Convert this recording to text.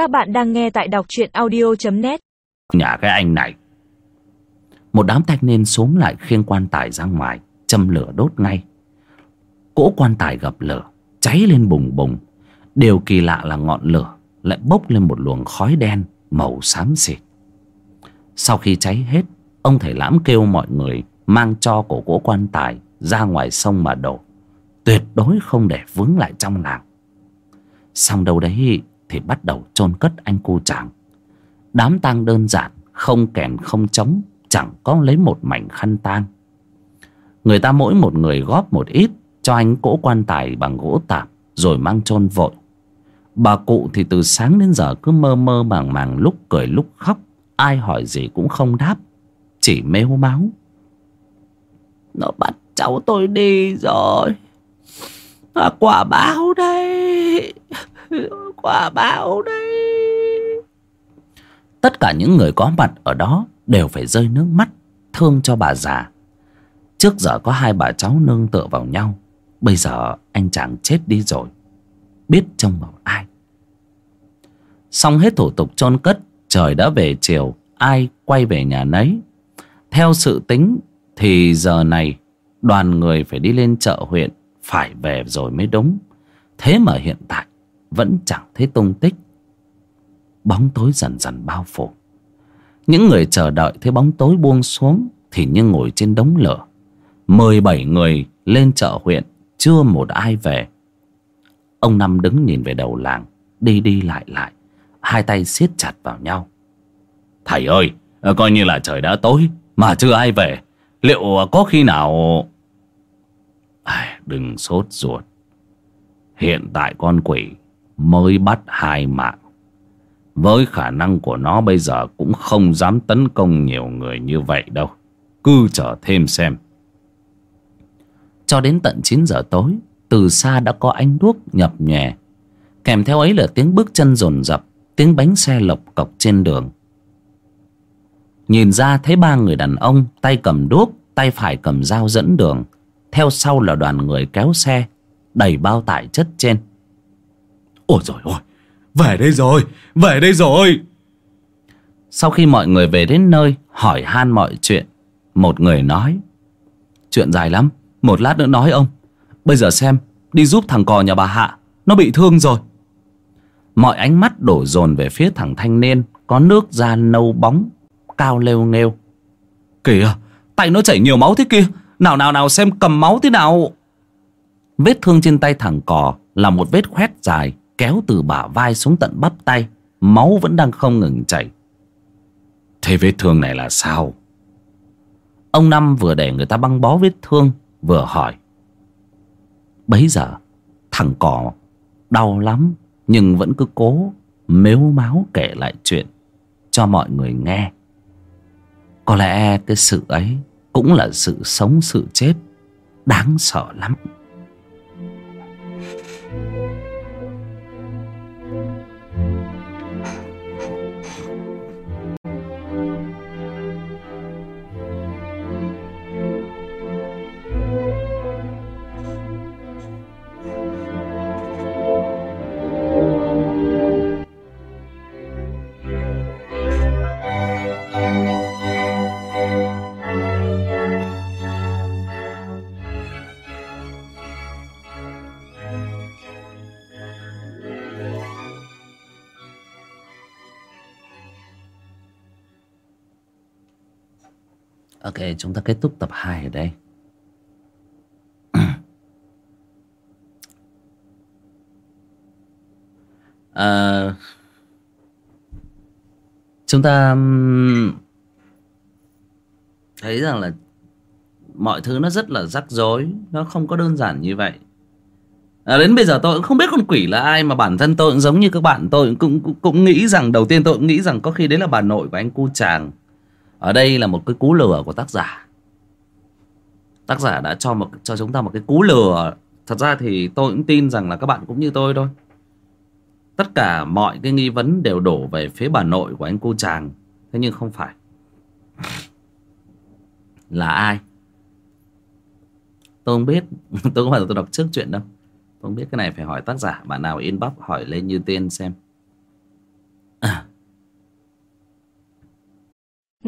Các bạn đang nghe tại đọc truyện audio.net Nhà cái anh này. Một đám thanh niên xuống lại khiêng quan tài ra ngoài, Châm lửa đốt ngay. Cỗ quan tài gặp lửa, Cháy lên bùng bùng. Điều kỳ lạ là ngọn lửa Lại bốc lên một luồng khói đen Màu xám xịt. Sau khi cháy hết, Ông thầy lãm kêu mọi người Mang cho cổ cỗ quan tài Ra ngoài sông mà đổ. Tuyệt đối không để vướng lại trong làng. Xong đâu đấy thì bắt đầu chôn cất anh cu chàng. Đám tang đơn giản không kèn không trống chẳng có lấy một mảnh khăn tang. Người ta mỗi một người góp một ít cho anh cỗ quan tài bằng gỗ tạp rồi mang chôn vội. Bà cụ thì từ sáng đến giờ cứ mơ mơ màng màng lúc cười lúc khóc ai hỏi gì cũng không đáp chỉ mếu máu. Nó bắt cháu tôi đi rồi. À, quả báo đây quả báo đấy. Tất cả những người có mặt ở đó đều phải rơi nước mắt, thương cho bà già. Trước giờ có hai bà cháu nương tựa vào nhau, bây giờ anh chàng chết đi rồi. Biết trông vào ai. Xong hết thủ tục chôn cất, trời đã về chiều, ai quay về nhà nấy. Theo sự tính thì giờ này, đoàn người phải đi lên chợ huyện, phải về rồi mới đúng. Thế mà hiện tại vẫn chẳng thấy tung tích. Bóng tối dần dần bao phủ. Những người chờ đợi thấy bóng tối buông xuống thì như ngồi trên đống lửa. Mười bảy người lên chợ huyện chưa một ai về. Ông năm đứng nhìn về đầu làng đi đi lại lại hai tay siết chặt vào nhau. Thầy ơi coi như là trời đã tối mà chưa ai về. Liệu có khi nào à, đừng sốt ruột. Hiện tại con quỷ mới bắt hai mạng. Với khả năng của nó bây giờ cũng không dám tấn công nhiều người như vậy đâu. Cứ chờ thêm xem. Cho đến tận chín giờ tối từ xa đã có ánh đuốc nhập nhòe kèm theo ấy là tiếng bước chân rồn rập, tiếng bánh xe lộc cọc trên đường. Nhìn ra thấy ba người đàn ông tay cầm đuốc tay phải cầm dao dẫn đường. Theo sau là đoàn người kéo xe đẩy bao tải chất trên. Ôi rồi ôi Về đây rồi Về đây rồi. Sau khi mọi người về đến nơi Hỏi han mọi chuyện Một người nói Chuyện dài lắm Một lát nữa nói ông. Bây giờ xem Đi giúp thằng cò nhà bà Hạ Nó bị thương rồi. Mọi ánh mắt đổ dồn về phía thằng thanh niên Có nước da nâu bóng Cao lêu nghêu. Kìa Tay nó chảy nhiều máu thế kia Nào nào nào xem cầm máu thế nào. Vết thương trên tay thằng cò Là một vết khoét dài kéo từ bả vai xuống tận bắp tay, máu vẫn đang không ngừng chảy. Thế vết thương này là sao? Ông năm vừa để người ta băng bó vết thương, vừa hỏi. Bấy giờ, thằng cỏ đau lắm, nhưng vẫn cứ cố mếu máo kể lại chuyện cho mọi người nghe. Có lẽ cái sự ấy cũng là sự sống, sự chết đáng sợ lắm. Ok, chúng ta kết thúc tập 2 ở đây. à, chúng ta thấy rằng là mọi thứ nó rất là rắc rối, nó không có đơn giản như vậy. À, đến bây giờ tôi cũng không biết con quỷ là ai mà bản thân tôi cũng giống như các bạn tôi cũng cũng, cũng nghĩ rằng đầu tiên tôi cũng nghĩ rằng có khi đấy là bà nội của anh cu chàng ở đây là một cái cú lừa của tác giả. Tác giả đã cho một, cho chúng ta một cái cú lừa. Thật ra thì tôi cũng tin rằng là các bạn cũng như tôi thôi. Tất cả mọi cái nghi vấn đều đổ về phía bà nội của anh cô chàng. Thế nhưng không phải. Là ai? Tôi không biết. Tôi không phải là tôi đọc trước chuyện đâu. Tôi không biết cái này phải hỏi tác giả. Bạn nào inbox hỏi lên như tiên xem.